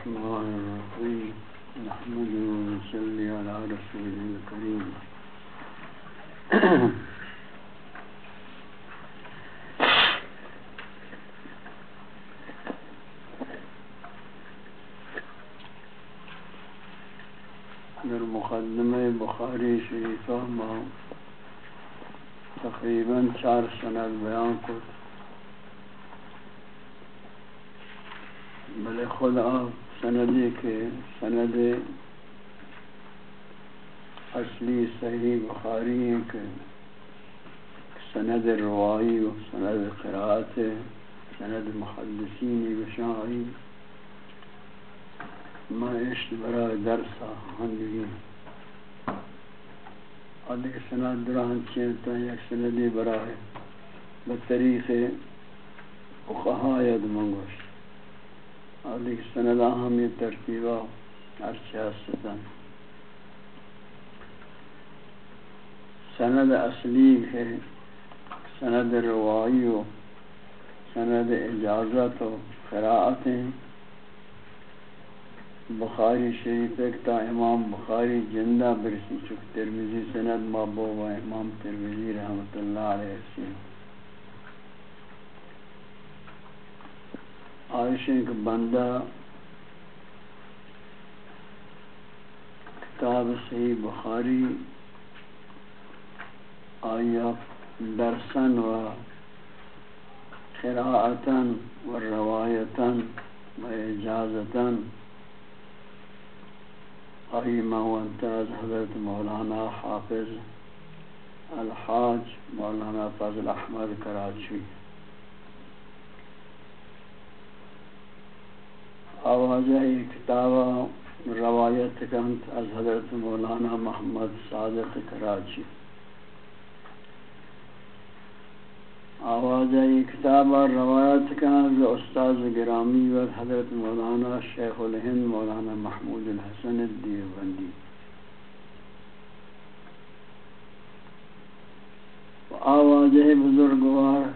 الرحمن الرحيم نحمد ونصلي على رسول الكريم. در مقدمه بخاری شریفه ما تقریباً چار سند بیان کرد. بلے خدا سندی کے سند اصلی صحیح بخاری ہیں کہ سند روائی و سند قرآت سند محدثین بشاہی۔ ما اشت برای درسا ہندگی ادھک سند دران چیتا یک سندی برای بطریق اقہایت منگوش۔ منگوشت علی سند اہمی ترتیبہ ارچہ ستن سند اصلی ہے، سند روائی و سند اجازت و قراءتیں بخاری شریف ایک تا امام بخاری جندہ برسی چک ترمیزی سند مابو و امام ترمیزی رحمت اللہ علیہ وسلم عائشہ کے بندہ کتاب صحیح بخاری، آیا درسن و قراءتا و روایتا و اجازتا، آئی موانتاز حضرت مولانا حافظ الحاج مولانا فضل احمد کراچی۔ آوازہ کتاب روایت کنت از حضرت مولانا محمد صادق کراچی۔ آوازہ کتاب روایت کنت استاذ گرامی و حضرت مولانا شیخ الہند مولانا محمود الحسن الدیوبندی آوازہ بزرگوار،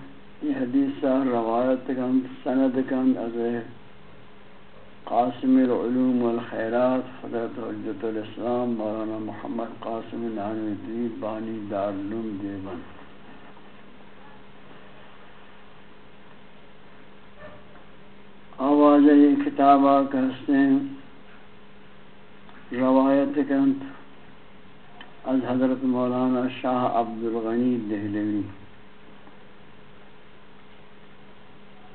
یہ حدیثہ روایت کنت، سند کنت از قاسم العلوم والخیرات، حضرت حجت الاسلام، مولانا محمد قاسم نانوی بانی دارالعلوم، دیوبند. آواز یہ کتابہ کہتے ہیں، روایت کنت از حضرت مولانا شاہ عبد الغنی دہلوی.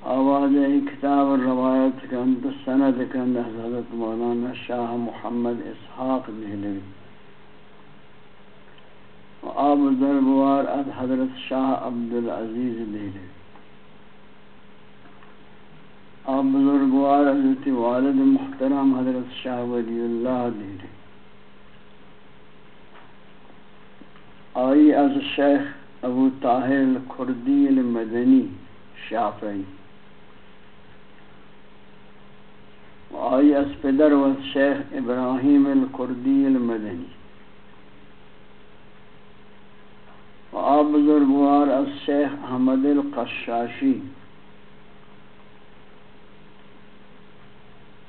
آواز کتاب روایت کند سند کند حضرت مولانا شاہ محمد اسحاق دہلوی۔ و آب دربوار از حضرت شاہ عبدالعزیز دہلوی۔ آب بزرگوار حضرت والد محترم حضرت شاہ ولی اللہ دہلوی۔ آئی از شیخ ابو طاہر الکردی المدنی شافعی۔ آئی از پدر و شیخ ابراہیم الکردی المدنی. و آب بزرگوار از شیخ احمد القشاشی.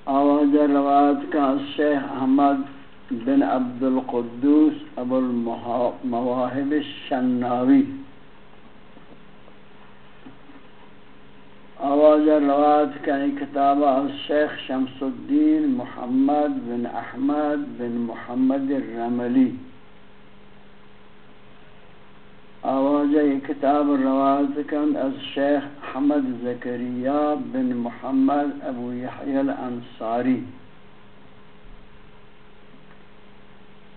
آواز روایت کا از شیخ احمد بن عبد القدوس ابو المواہب الشناوی. آواز روایت ایک کتاب شیخ شمس الدین محمد بن احمد بن محمد الرملی آواز ایک کتاب روایت کن از شیخ حمد زکریہ بن محمد ابو یحیی الانصاری.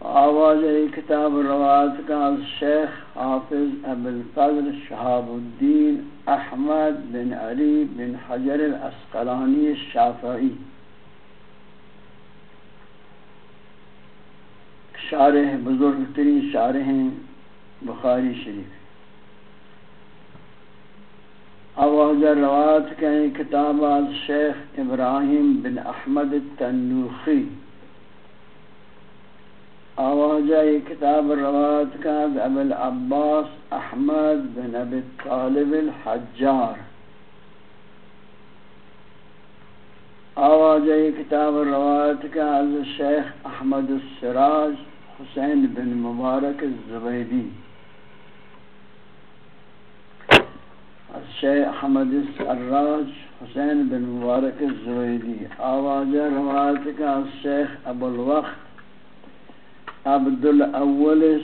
آواز کتاب روایت کا شیخ حافظ ابو الفضل شہاب الدین احمد بن علی بن حجر الاسقلانی الشافعی شارح بزرگ ترین شارح بخاری شریف۔ آواز روایت کا کتاب از شیخ ابراہیم بن احمد التنوخی۔ آواجہ کتاب روایت کا ابو العباس احمد بن ابی طالب الحجار. آواز کتاب روایت کا از شیخ احمد السراج حسین بن مبارک الزبیدی. شیخ احمد السراج حسین بن مبارک الزبیدی. آواز روایت کا شیخ ابو الوقت عبد الأول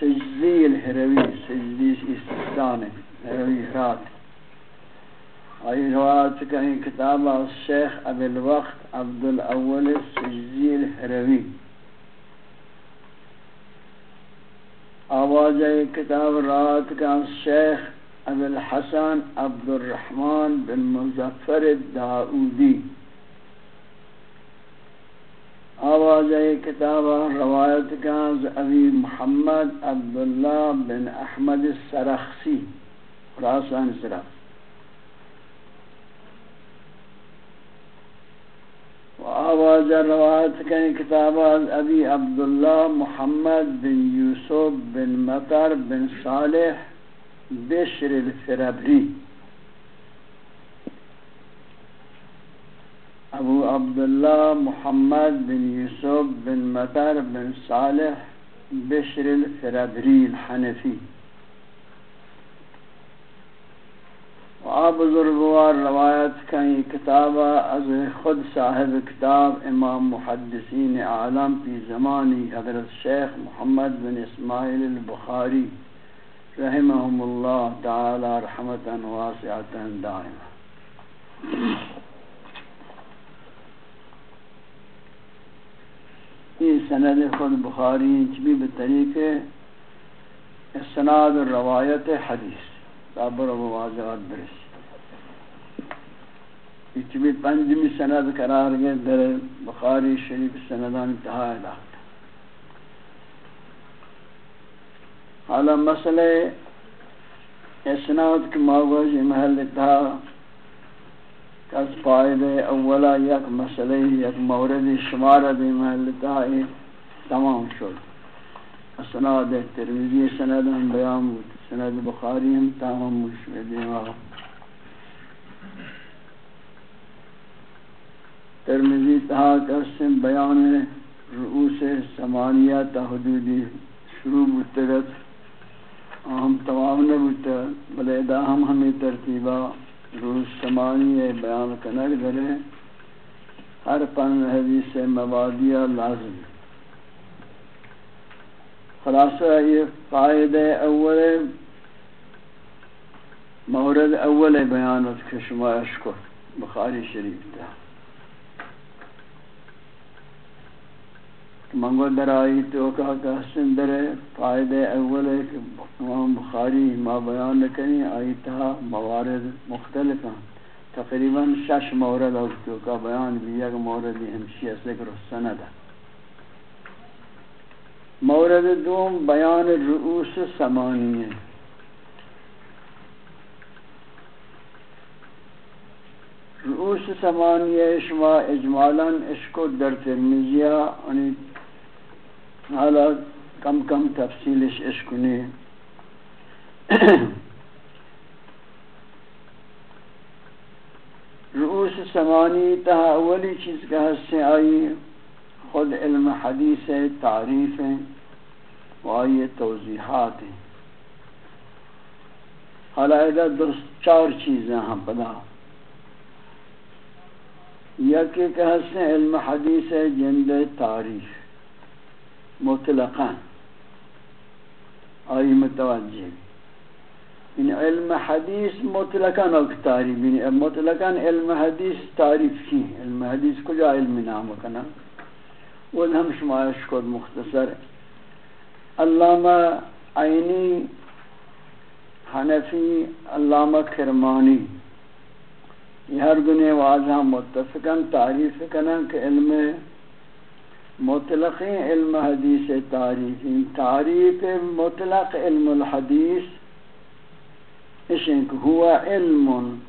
سجدي الهروي سجدي استثاني هروي رات اي روایت كتاب کتاب الشيخ ابي الوقت عبد الأول سجدي الهروي آواز کتاب رات کا شیخ ابو الحسن عبد الرحمن بن مظفر داودی. آواز کتاب روایت کا ابی محمد عبداللہ بن احمد السرخسی خراسان سرخ۔ آواز روایت کہیں کتاب ابی عبداللہ محمد بن یوسف بن مطر بن صالح بشر الفربری ابو عبداللہ محمد بن یوسف بن مطر بن صالح بشر الفربری الحنفی۔ آپ بزرگوار روایت کہیں کتابہ از خود صاحب کتاب امام محدثین عالم پی زمانی حضرت شیخ محمد بن اسماعیل البخاری رحمهم اللہ تعالی رحمتا واسعتا دائما یہ سند خود بخاری چبی بطریق اسناد روایت حدیث تابر و واضحات برس یہ پنجمی سند قرار گئے در بخاری شریف سندان انتہائی لاکھ حالا مسئلہ اسناد کی موضوع محل تھا کس فائدہ اولا یک مسئلہ یک مورد شمارہ دی محل تھا تمام شد. اسناد ترمیزی سند ہم بیان بود. سند بخاری ہم تمام مشہد دیوارا ترمزی تہا قسم بیان رؤوس سمانیہ تا حدودی شروع بتگت ہم تمام نبوتا بلے دا ہم ہمیں ترتیبہ رؤوس سمانیہ بیان کنک دلے ہر پن حدیث مبادیہ لازم. خلاصہ یہ قائد اول مورد اول بیانت کے شما اشکر بخاری شریف تھا۔ منگو در آئی تو کہا کہ حسن در فائدہ اول ہے کہ امام بخاری ما بیان لکنی آئی تہا موارد مختلف ہیں۔ تقریباً شش مورد تو کا بیان بھی یک مورد ہمشی ذکر سند ہے۔ مورد دوم بیان رؤوس سمانی ہے۔ رؤوس سمانی شما اجمالا اشکو در ترمیزیہ انہی یعنی حالا کم کم تفصیلش اشکنی رؤوس سمانی تہا اولی چیز کا حصے آئی۔ خود علم حدیث تعریف ہیں و آئی توضیحات ہیں۔ حالا درست چار چیزیں ہم پدا یکی کہ حصے علم حدیث جند تعریف۔ مطلقا۔ آئی متوجہ۔ ان علم حدیث مطلقا او تعریف۔ مطلقا علم حدیث تعریف کی۔ علم حدیث کجا علم نام کنا وہ ہم شمایش کو مختصر علامہ عینی، حنفی، علامہ کرمانی، یہ ہر گنے واضح متفقا تعریف کنا کہ علم مطلق علم حدیث تعریف تعریف مطلق علم الحدیث اشنك هو علم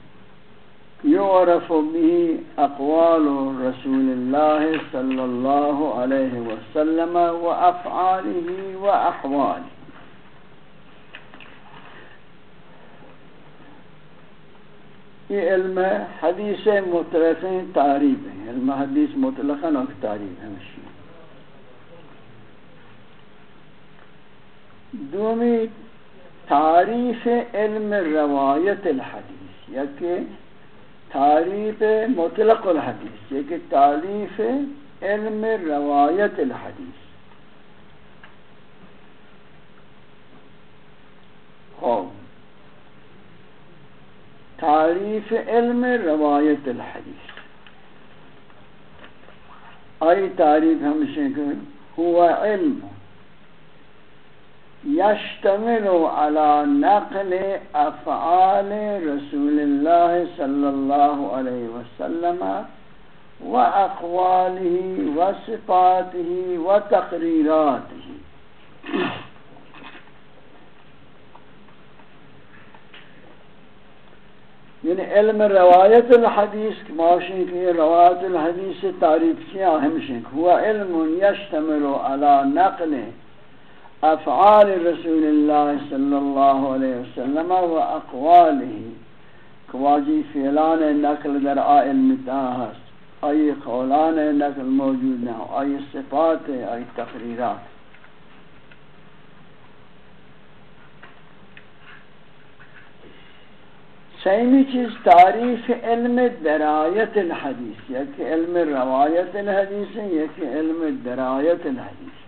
يعرف به اقوال رسول الله صلى الله عليه وسلم وافعاله واحواله یہ علم حدیث مطلق تعریف ہے، علم حدیث مطلق اور تعریف ہے دومی تعریف علم روایت الحدیث یا کہ تعریف مطلق الحدیث یہ کہ تعریف علم روایت الحدیث. خوب تعریف علم روایت الحدیث. آئی تعریف ہمشہ کہ ہوا علم. يشتمل على نقل أفعال رسول الله صلى الله عليه وسلم وأقواله وصفاته وتقريراته یعنی علم روایت الحدیث، ماشین کی روایت الحدیث تعریف کیا ہمشن ہوا علم یشتمل على نقل افعال رسول اللہ صلی اللہ علیہ وسلم و اقواله کواجی فعلان نقل در آئل متاہس آئی قولان نقل موجود نہ آئی صفات، آئی تقریرات. سیمی چیز تعریف علم درایت الحدیث. یک علم روایت الحدیث ہے یک علم درایت الحدیث.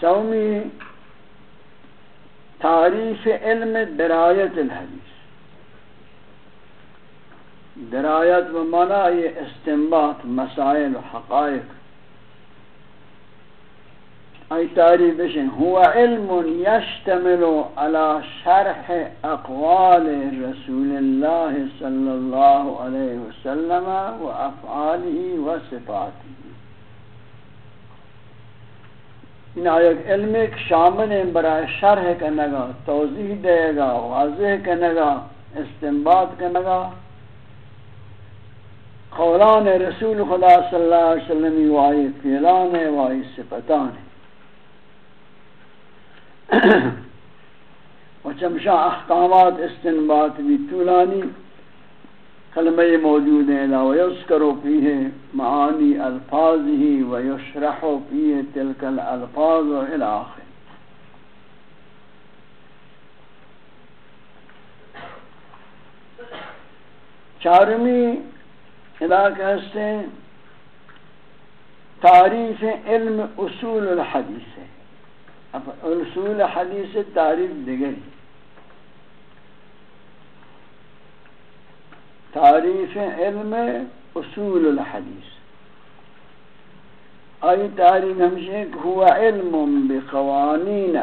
سومی تعریف علم درایت الحدیث۔ درایت و مانا یہ استنباط مسائل و حقائق۔ ای تعریف بشن هو علم يشتمل على شرح اقوال رسول الله صلى الله عليه وسلم وافعاله وصفاته ان آیت علم ایک شامل ہیں برای شرح کرنے گا توضیح دے گا، واضح کرنے گا استنباط کرنے گا قولان رسول خدا صلی اللہ علیہ وسلم وائی فیلان وائی صفتان ہے۔ و چمشا احکامات استنباط بھی طولانی۔ کلمہ موجود ہیں، لا ویذکرو فیہ معانی الفاظ ہی ویشرحو فیہ تلک الالفاظ و الاخر چارمی علاقہ سے تعریف علم اصول الحدیث ہے۔ اصول حدیث تعریف دیگری تعریف علم اصول الحدیث. آئی تعریف ہمشہ ہوا علم بقوانین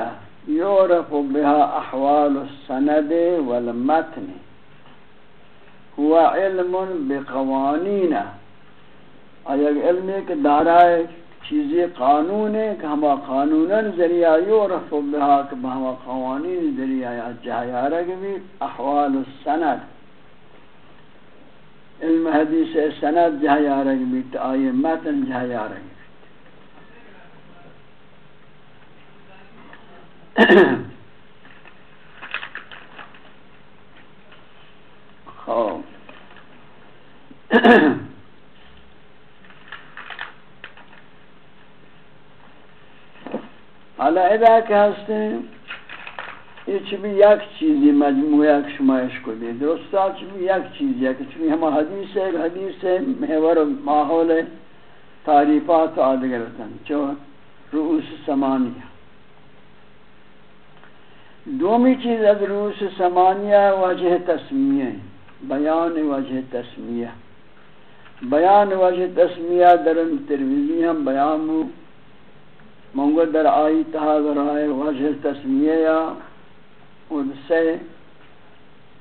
یعرف بها احوال السند والمتن. ہوا علم بقوانین. آئی علم ایک دارائے چیزی قانون ہے کہ ہما قانوناً ذریعہ یعرف بها کہ ہما قوانین ذریعہ جہاں رگ بھی احوال السند. علم حدیث سند جہاں رگ بھی آئی متن جہاں رگ بھی خوب حالا ادا که هستیم چی بھی یک چیزی مجموعه یک شمایش کو دی درستا چی یک چیزی ہے کہ چی ہم حدیث ہے حدیث ہے محور و ماحول ہے تعریفات آدگرتن چو رؤوس سمانیہ دومی چیز از رؤوس سمانیہ وجہ تسمیہ بیان وجہ تسمیہ بیان وجہ تسمیہ در ترویزی ہم بیان ہوں منگو در آئی تہا در وجہ تسمیہ یا ان سے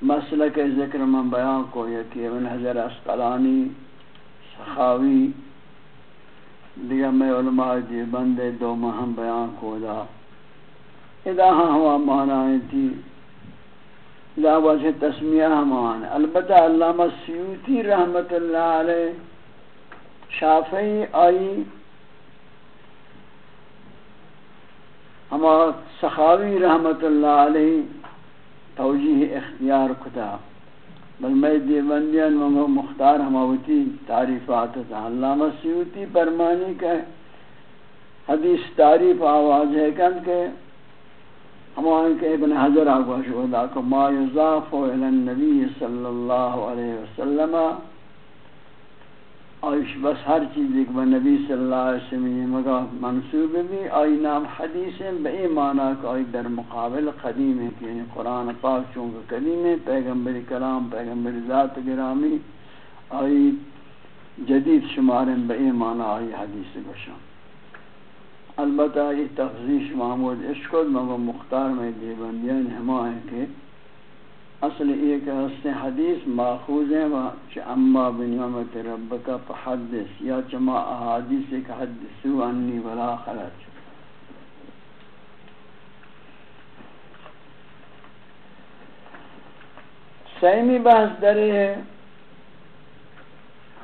مسئلہ کے ذکر من بیان کو یکی ابن حضر اسقلانی، سخاوی دیگر میں علماء دی بندے دو مہم بیان کو دا۔ ادا ہاں ہوا معنی تھی جی۔ لا وجہ تسمیہ ہمان البتہ علامہ سیوتی رحمت اللہ علیہ شافعی آئی۔ ہما سخاوی رحمت اللہ علیہ توجیح اختیار کتا. بل میں دیوندین مختار ہماوتی تعریفات تا علامہ سیوتی برمانی کہ حدیث تعریف آواز ہے کند کہ ہمان کہ ابن حضر آگوش ودا کہ ما یضاف الى النبی صلی اللہ علیہ وسلم آئیش بس ہر چیز ایک با نبی صلی اللہ علیہ وسلم مگا منصوب بھی آئی نام حدیث ہیں بئی معنی کہ آئی در مقابل قدیم ہے کہ یعنی قرآن پاک چونکہ قدیم ہے پیغمبر کلام پیغمبر ذات گرامی آئی جدید شمارن بئی معنی آئی حدیث گوشان البتہ یہ تفضیش محمود اشکل مگو مختار میں دیبندیان ہما ہے کہ اصل ایک حسن حدیث ماخوذ ہیں وہاں چھ اما بنعمت ربکا فحدث، یا چما احادیث ایک حدثو انی ولا خلچ سیمی بحث درے ہے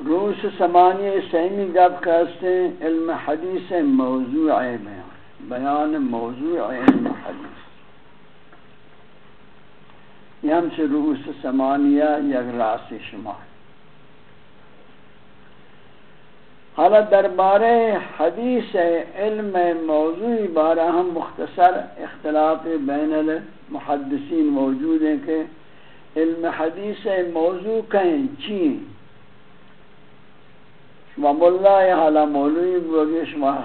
روس سمانی سیمی گب کہتے ہیں، علم حدیث موضوع بیان بیان موضوع علم حدیث. یہ ہم سے روس سمانیہ یک راس شمار حالا دربار حدیث علم موضوع بارہ ہم مختصر اختلاف بین المحدثین موجود ہیں کہ علم حدیث موضوع کہیں چین شما ملا یا حالا مولوی بوگی شما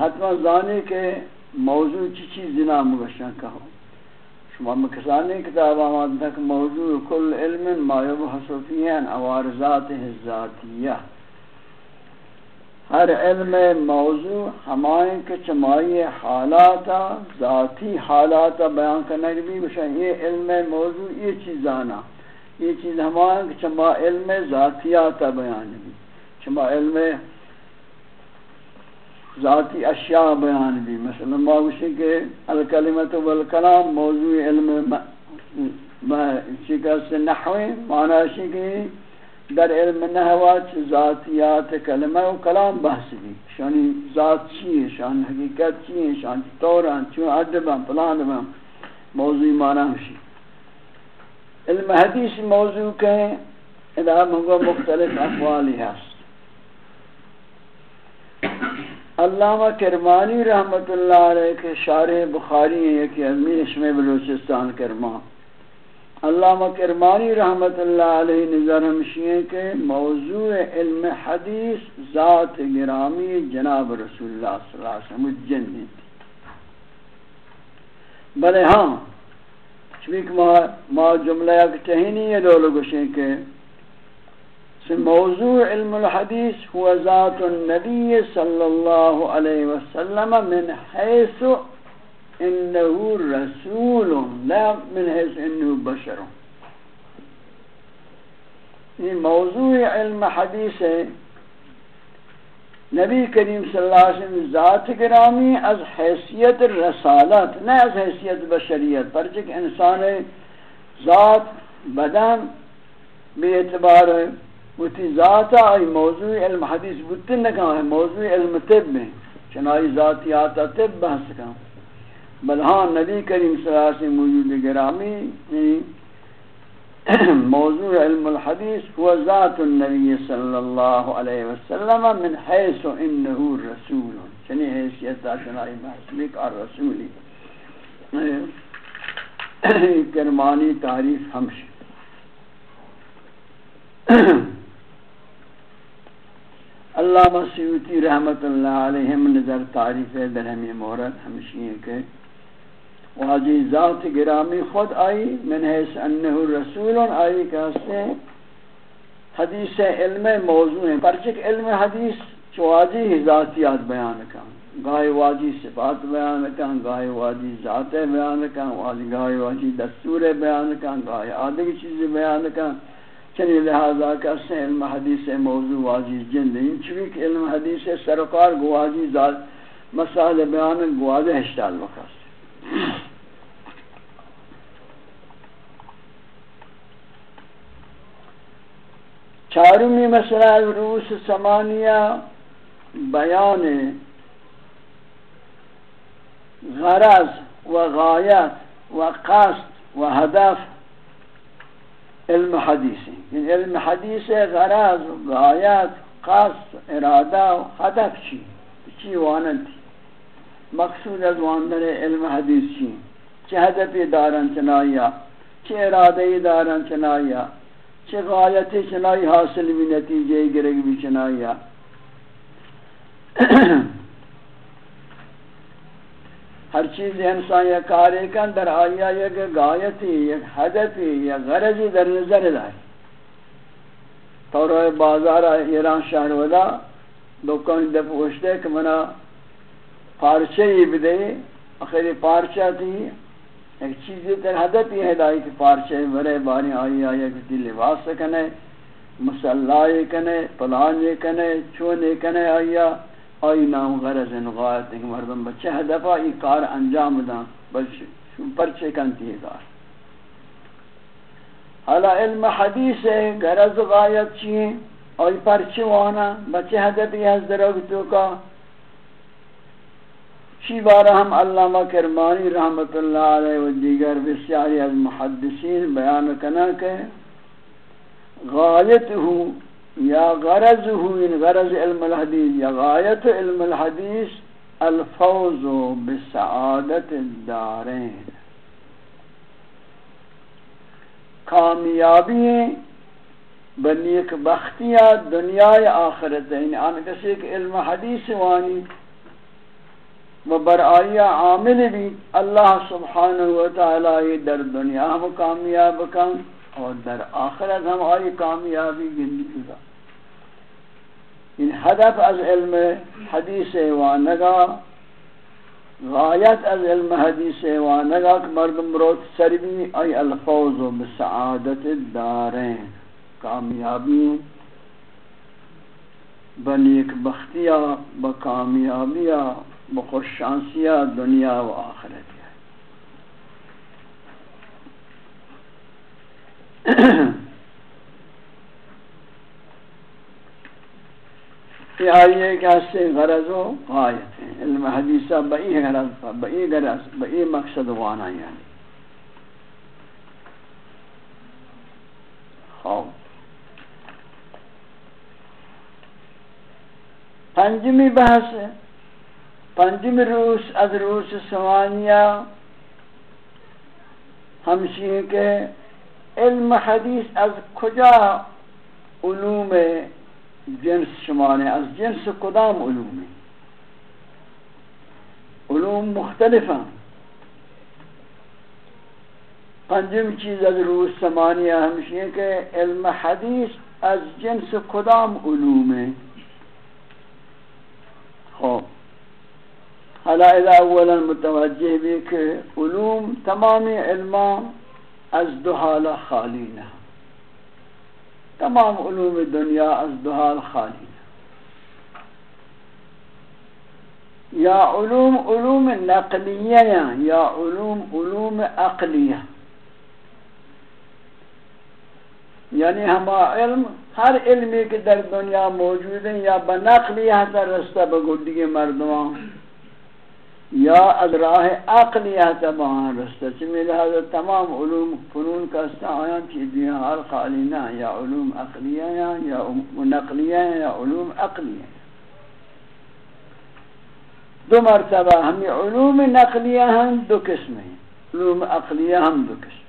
حتما زانی کہ موضوع چی چیز نام گوشن کہو. شما مکسانی کتاب آمد تک موضوع کل علم ما یبحث فیہن اوارزات ذاتیہ۔ ہر علم موضوع ہمائیں کہ چمائی حالات ذاتی حالات بیان کرنے بھی گوشن یہ علم موضوع یہ چیز آنا یہ چیز ہمائیں کہ چما علم ذاتیات بیان بھی شما علم ذاتی اشیاء بیان بھی مثلا ما گوشی کہ الکلمت والکلام موضوع علم شکست نحوی، معنی شی کہ در علم نحوات ذاتیات کلمہ و کلام بحث بھی شانی ذات چیئے شان حقیقت چیئے شان طوران چون عدبان پلاندبان موضوع معنی ہمشی علم حدیث موضوع کہیں ادھا منگو مختلف اقوالی ہے علامہ کرمانی رحمت اللہ علیہ کے شارح بخاری ہیں کہ علمی اسم بلوچستان کرمان علامہ کرمانی رحمت اللہ علیہ نظر ہمشی کے موضوع علم حدیث ذات گرامی جناب رسول اللہ صلی اللہ علیہ وسلم جن بلے ہاں چویک ما جملہ یک تہینی یہ دولو گوشیں کہ موضوع علم الحديث هو ذات النبي صلى الله عليه وسلم من حيث إنه رسول لا من حيث إنه بشر. یہ موضوع علم حدیث ہے. نبی کریم صلی اللہ علیہ وسلم ذات گرامی از حیثیت رسالت، نہ از حیثیت بشریت پر چک انسان ذات، بدن، بے اعتبار ہے. وتی ذات ای موضوع علم، حدیث بوتن نکا ہے موضوع علم طب میں، چنائی ذاتی آتا طب بحث کا بل ہاں نبی کریم صلی اللہ علیہ وسلم موجود گرامی، موضوع علم الحدیث، هو ذات النبی صلی اللہ علیہ وسلم من حیث انه رسول۔ چنی حیثیت چنائی بحث لک اور رسولی کرمانی تعریف ہمشہ۔ علامہ سیوتی رحمت اللہ علیہ نظر تعریف در ہمیں مورد ہمشی ہے کہ واجی ذات گرامی خود آئی، من حیث انہ رسول آئی کہستے حدیث علم موضوع ہیں پرچک علم حدیث چواجی ذاتیات بیان کا گاہی واجی صفات بیان کا گاہی واجی ذات بیان کا گاہی واجی دستور بیان کا گاہی آدھگی چیز بیان کا چنی لہذا کہ اس علم حدیث موضوع واجی جن نہیں چوی علم حدیث سرکار گواجی ذات مسائل بیان گواجہ اشتال وقت۔ چارمی مسئلہ روس سمانیہ بیان غرض و غایت و قصد و هدف علم حدیثی یعنی علم حدیث غرض غایت، قصد اراده و هدف چی۔ چی وانتی مقصود از واندن علم حدیث چی۔ چه هدفی دارن چنایا چه اراده دارن چنایا چه غایتی چنائی حاصل بھی نتیجے گرگ بھی چنایا ہر چیز انسان یا کارے کن در آیا یک غایتی یک حدفی یا غرضی در نظر داری تو روی بازار ایران شہر ودا، دکان دپ پوچھتے کہ منا پارچے ہی بدے آخری پارچہ تھی۔ ایک چیزی در حدف یہ ہدای کہ پارچے برے باری آئی آئی کتی لباس کنے مسلائی کنے پلانی کنے، چونے کنے آئی آئی نام غرض غایت ایک مردم بچے ہدفا ای کار انجام دان بلش پرچے کنتی ہے کار۔ حالا علم حدیث ہے، غرض غایت چیئے، آئی پرچے وانا، بچے ہدفی حضرت کا۔ شی بارہ ہم علامہ کرمانی رحمت اللہ علیہ و دیگر بسیاری از محدثین بیان کنا کہ غایت ہوں یا غرض ہوں ان غرض علم الحدیث، یا غایت علم الحدیث، الفوز بسعادت الدارین کامیابی بنیک بختیہ دنیا آخرت. یعنی آن کسی کہ علم حدیث وانی و برآیا عامل بھی اللہ سبحانہ و تعالی در دنیا ہم کامیاب کن. اور در آخرت ہم آئی کامیابی گندی گا۔ ان ہدف از علم حدیث وانگا، غایت از علم حدیث وانگا کہ مردم روت سربی ای الفوز و بسعادت داریں کامیابی بنیک بختیہ بکامیابیہ بخوش شانسیہ دنیا و آخرت۔ یہ آئیے کہ اس سے غرض و غایت ہیں علم حدیثہ بئی غرض بئی غرض، بئی مقصد وانا یعنی خواب پنجمی بحث ہے۔ پنجم روس از روس سوانیہ ہمشی کے علم حدیث از کجا علوم جنس شمانے از جنس کدام علوم؟ علوم مختلف ہیں پنجم چیز از روس سمانیہ ہمشی کے علم حدیث از جنس کدام علوم؟ خوب حالا اذا اولا متوجہ بھی کہ علوم تمام علمان از دو حال خالینا تمام علوم دنیا از دو حال خالینا یا علوم علوم نقلیہ یا علوم علوم عقلیہ یعنی ہما علم، ہر علمی کے در دنیا موجود ہیں یا بنقلیہ در رستہ بگو بگردی مردمان. یا از راہ عقلیت بہان رستہ چمی لہذا تمام علوم فنون کا استا آیان چی دیا حال خالینا یا علوم عقلیہ یا نقلیہ یا علوم عقلیہ دو مرتبہ ہمیں علوم نقلیہ ہم دو قسم ہیں علوم عقلیہ ہم دو قسم.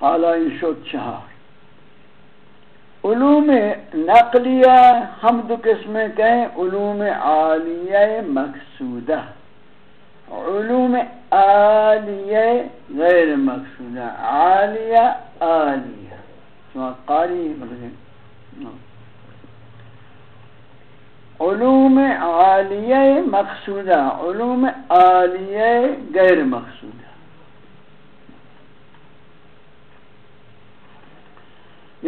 حالا ان شد چہار علوم نقلیہ ہم دو قسمیں کہیں، علوم عالیہ مقصودہ۔ علوم عالیہ غیر مقصودہ، عالیہ عالیہ۔ قاری علوم عالیہ مقصودہ، علوم عالیہ غیر مقصودہ۔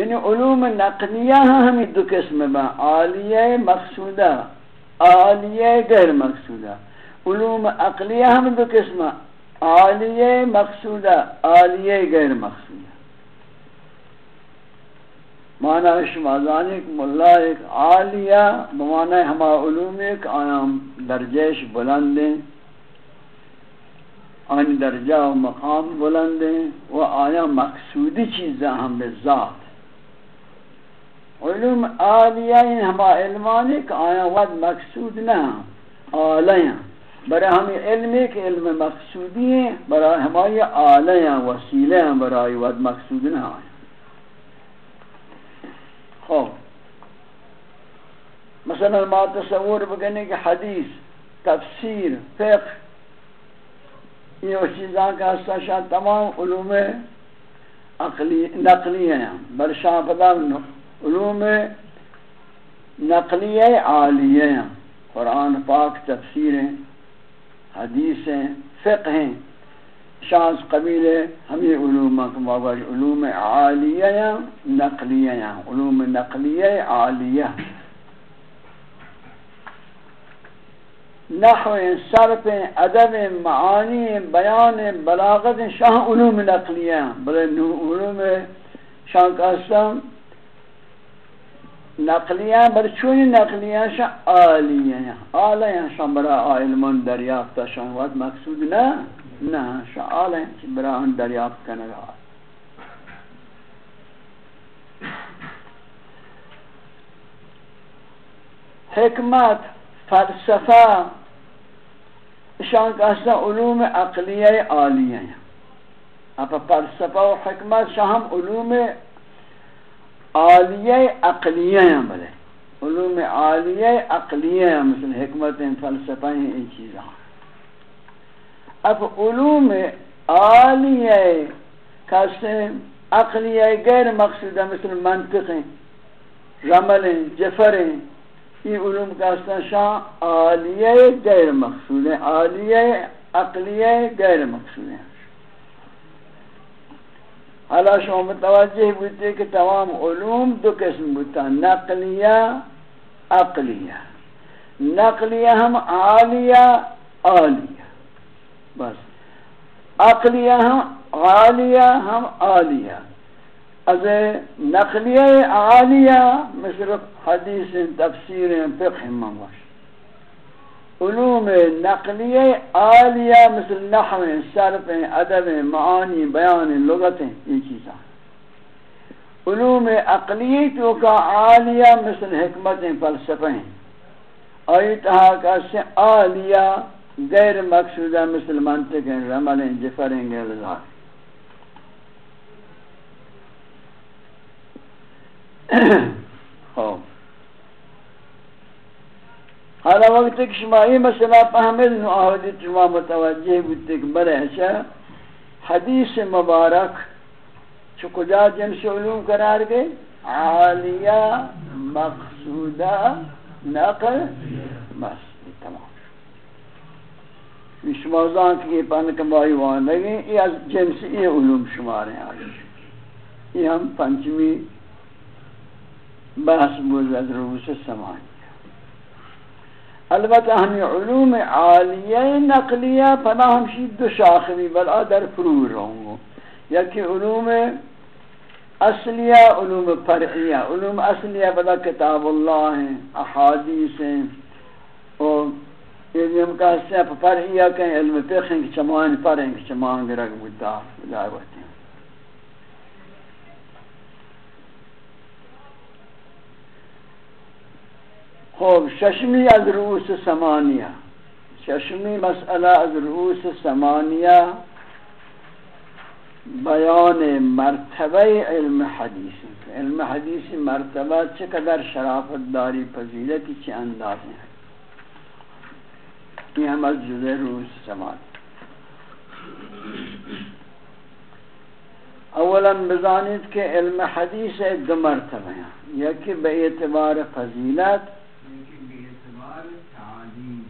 یعنی علوم نقلیہ ہاں ہمیں دو قسم با عالیہ مقصودہ، عالیہ غیر مقصودہ۔ علوم عقلیہ ہم دو قسم عالیہ مقصودہ، عالیہ غیر مقصودہ۔ معنی شما ذانک ملا، ایک عالیہ، بمعنی ہما علوم ایک آیام درجش بلند ہیں۔ آن درجہ و مقام بلند ہیں۔ و آیا مقصودی چیزیں ہم ذات علوم عالیہ ان ہما علمان ایک آیا ود مقصود نہ آلیاں برای ہمیں علم ایک علم مقصودی ہیں برای ہماری آلیاں وسیلے ہیں برای ود مقصود نہ آیا۔ خوب مثلا ما تصور بکنے کہ حدیث، تفسیر، فقہ یہ چیزاں کا حصہ شاہ تمام علوم عقلی، نقلی ہیں۔ برشاہ پدا علوم نقلی عالیہ ہیں، قرآن پاک تفسیر ہیں، حدیث ہیں، فقہ ہیں۔ شاز قبیل ہمیں علوم جی، علوم عالیہ نقلیہ علوم نقلیہ عالیہ۔ نحو صرف ادب معانی بیان بلاغت شاہ علوم نقلیہ بلے علوم شاہ قاسم نقلیہ بل چونی نقلیہ شاہ آلیہ آلیہ شاہ برا علمان دریافت شاہ وقت مقصود نا نا شاہ آلیہ برا ان دریافت کنگا حکمت فلسفہ شان کا علوم عقلیہ عالیہ ہیں اپا فلسفہ و حکمت شاہم علوم عالیہ عقلیہ ہیں بلے۔ علوم عالیہ عقلیہ ہیں مثل حکمت ہیں فلسفہ ہیں ان چیزاں۔ اب علوم عالیہ کہتے ہیں عقلیہ غیر مقصود مثل منطق ہیں، رمل ہیں، جفر ہیں، یہ علوم کا شاہ عالیہ غیر مقصود ہے عالیہ عقلیہ غیر مقصود ہے حالا شما متوجہ بودتے کہ تمام علوم دو قسم بودتا نقلیہ عقلیہ نقلیہ ہم عالیہ عالیہ بس. عقلیہ ہم عالیہ ہم عالیہ از نقلیہ عالیہ مثل حدیث تفسیر فقہ مموش علوم نقلیہ عالیہ مثل نحو، صرف ادب، معانی، بیان، لغت، یہ چیزاں علوم عقلیہ تو کا عالیہ مثل حکمت فلسفہ آیتہا کا سے عالیہ غیر مقصودہ مثل منطق رمل جفر غیر حالا وقت کہ شما یہ مسئلہ فهمید نو آہدی شما متوجہ بودتے کہ برے اچھا حدیث مبارک. چو کجا جنس علوم قرار گئے عالیہ مقصودہ نقل بس تمام. شما زان کہ یہ پانا کمائی وان لگیں یہ از جنس یہ علوم شمارے ہیں. آگے یہ ہم پنچمی بحث بود از روس سمانی البتہ ہمیں علوم عالیہ نقلیہ پناہ ہمشی دو شاخوی بلا در فرور رہوں گو یکی علوم اصلیہ، علوم فرعیہ۔ علوم اصلیہ بلا کتاب اللہ ہیں، احادیث ہیں۔ اور یہ ہم کہتے ہیں، فرعیہ کہیں علم فقہ ہیں، کہ چمان فرع کہ چمان گرگ بودتا دعوت ہیں خوب ششمی از رؤوس سمانیہ ششمی مسئلہ از رؤوس سمانیہ بیان مرتبہ علم حدیث. علم حدیث مرتبہ چقدر شرافت داری فضیلتی چی انداز ہیں؟ یہ ہم از جزء رؤوس سمان اولا بزانید کہ علم حدیث دو مرتبہ ہیں. یکی لیکن بے اعتبار فضیلت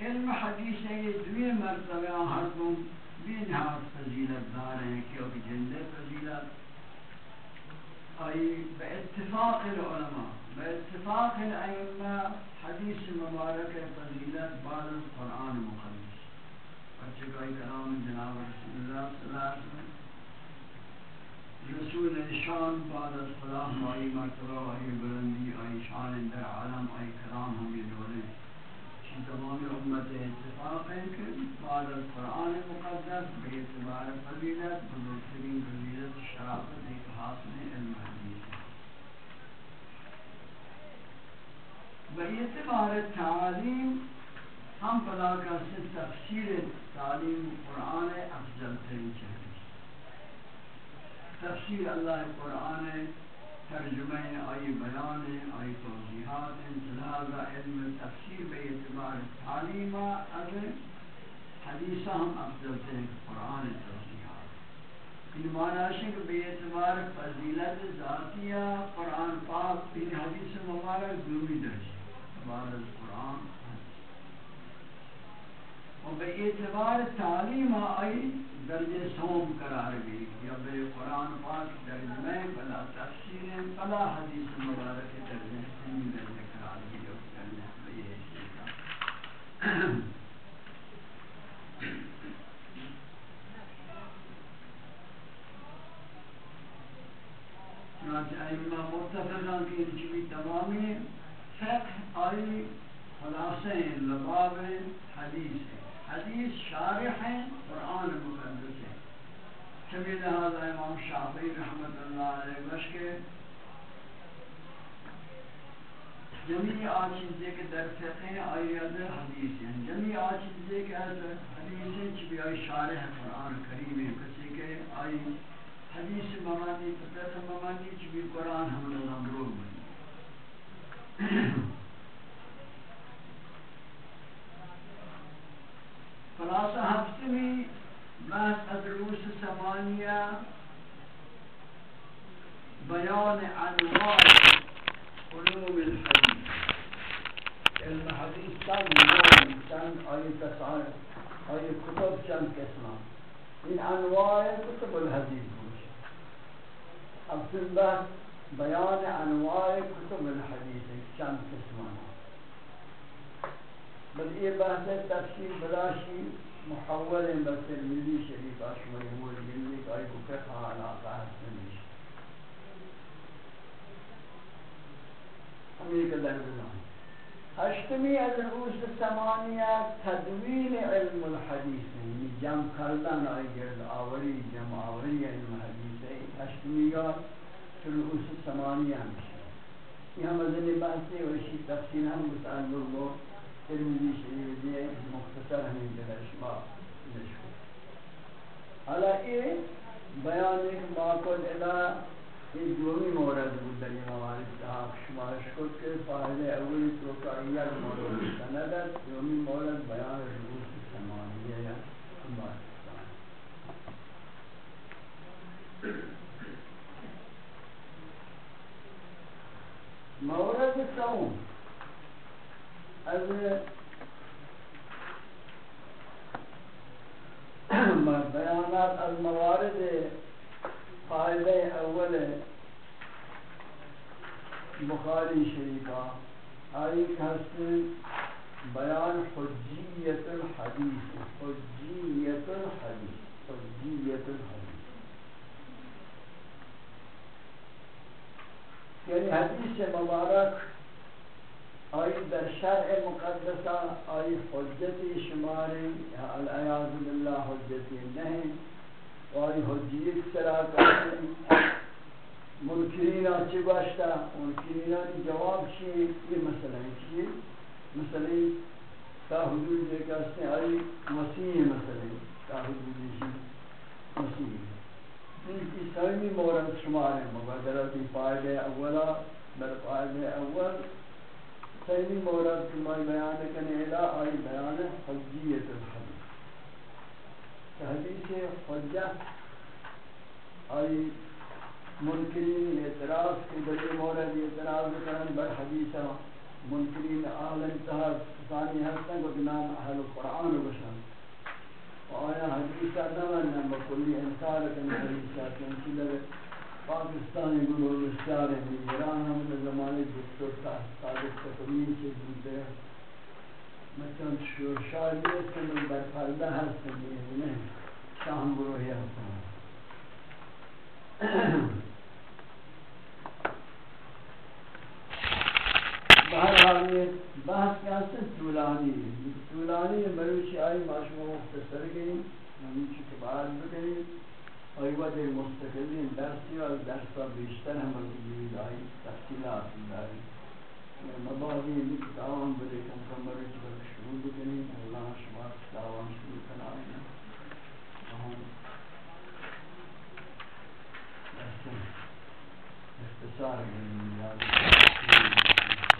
علم حدیث ہے یہ دوی مرتبہ ہر دو بھی نہایت فضیلت دار ہیں کیونکہ جندے فضیلت۔ آئی، بے اتفاق العلماء، بے اتفاق الائمہ، حدیث مبارک فضیلت بعد قرآن مقدس۔ اچھائی کلام جناب رسول اللہ صلی اللہ علیہ وسلم رسول شان بعد از خدا آئی مرتبہ آئی بلندی آئی شان در عالم آئی کلام ہمیں دولے چی تمام امت اتفاق ہے کہ بعد از قرآن مقدس بے اعتبار فضیلت بزرگترین فضیلت شرافت ایک حاصل علم حدیث بے اعتبار تعلیم ہم پلا کا سے تفسیر تعلیم قرآن افضل ترین چاہیے تفسیر اللہ قرآن، ترجمہ، آئی بیان، آئی توضیحات انتظار علم، تفسیر بے اعتبار تعلیم از حدیثہ ہم افضل ترین قرآن توضیحات۔ ان معنی کہ بے اعتبار فضیلت ذاتیہ قرآن پاک، ان حدیث مبارک دومی درجہ بعد از قرآن اور بے اعتبار تعلیم آئی، درجہ سوم قرار گئی یا بے قرآن پاک درجہ میں، بلا تفسیر، بلا حدیث مبارک درجہ سنی درجہ قرار گئی اور درجہ بے اعتبار چنانچہ ائمہ متفقان کی انچوی تمامی فقہ آئی خلاصہ لباب حدیث ہے۔ حدیث شارح ہیں قرآن مقدس ہے چمی لہذا امام شافعی رحمت اللہ علیہ بشکے جمعی آچیزے کے در فقہ آئی ادھر حدیث ہیں۔ جمعی آچیزے کے حدیث ہیں چبی آئی شارح قرآن کریم ہے کسی کے آئی حدیث ممانی فقہ ممانی چبی قرآن ہم اللہ مروگ بنی خلاصہ ہفتمی بحث ادروس سمانیہ بیان انواع علوم الحدیث علم حدیث چند نوع چند آئی تصار آئی کتب چند قسمہ این انواع کتب الحدیث ہوش ہفتم بحث بیان انواع کتب الحدیث چند قسمہ بل یہ بحث تفسیر بلاشی محول بس ملی شریف اشمل مول ملی کائی کو فقہ علاقہ حسن ہے ہم یہ قدر بلان ہشتمی از روز سمانیہ تدوین علم الحدیث یعنی جمع کردن آئی گرد آوری، جمع آوری علم حدیث ہے۔ ہشتمی کا روز سمانیہ ہمشہ یہ ہم از انہیں بحثی وشی تفسیر ہم متعلق ہو ترمذی شریف دیئے مختصر ہمیں جگہ شما نشکو حالا یہ بیان ایک باقل الہ یہ دومی مورد بود در یہ موارد صاحب شما شکر کے فائدہ اولی توقعیہ مورد سندت دومی مورد بیان ربوس سمانیہ یا مارستان مورد سوم از بیانات از موارد فائدہ اول بخاری شریفہ آئی کہتے بیان حجیت الحدیث حجیت الحدیث حجیت الحدیث۔ یعنی حدیث مبارک آئی در شرع مقدسہ آئی حجتی شماری العیاض باللہ حجتی نہیں آئی حجیت سرا کرتے منکرین آچی باشتا، منکرین جواب چیئے، یہ مسئلہ ہے چیئے۔ مسئلہ تا حدود ایک اسے آئی مسیح مسئلہ تا حدود ایک مسیح ان کی سومی مورد شمار ہے مبادرتی فائدہ اولا بل فائدہ اول۔ سیمی مورد کی میں بیان کرنے الہ آئی بیان حجیت الحدیث حدیث حجت آئی منکرین اعتراض کی بلی مورد اعتراض کرن بر حدیث منکرین آل انتہا ثانی حسن کو بنام اہل قرآن بشن. آیا حدیث نمن بکلی انکار کرنے حدیث کنچی لگے. پاکستانی گروہ ہیں ایران ہم نے زمانے دکتر تا صادق تقویم سے جنتے ہیں۔ مثلا شورشاہ یہ کہ من در پردہ ہستن یہ نہیں شاہم گروہی ہستن بہرحال یہ بحث کیا سے طولانی ہے۔ طولانی ہے مروچی آئی معشوق مختصر گئی ہمیں چکے بعد بکنی اور وہ در مستقلین درسی و درس درسا بیشتر ہم بگید آئی تفصیلات داری مبادی یہ کتابان بلے کم کم مروچی پر شروع بکنی اللہ شما کتابان شروع کنائیں ہم اختصار گئی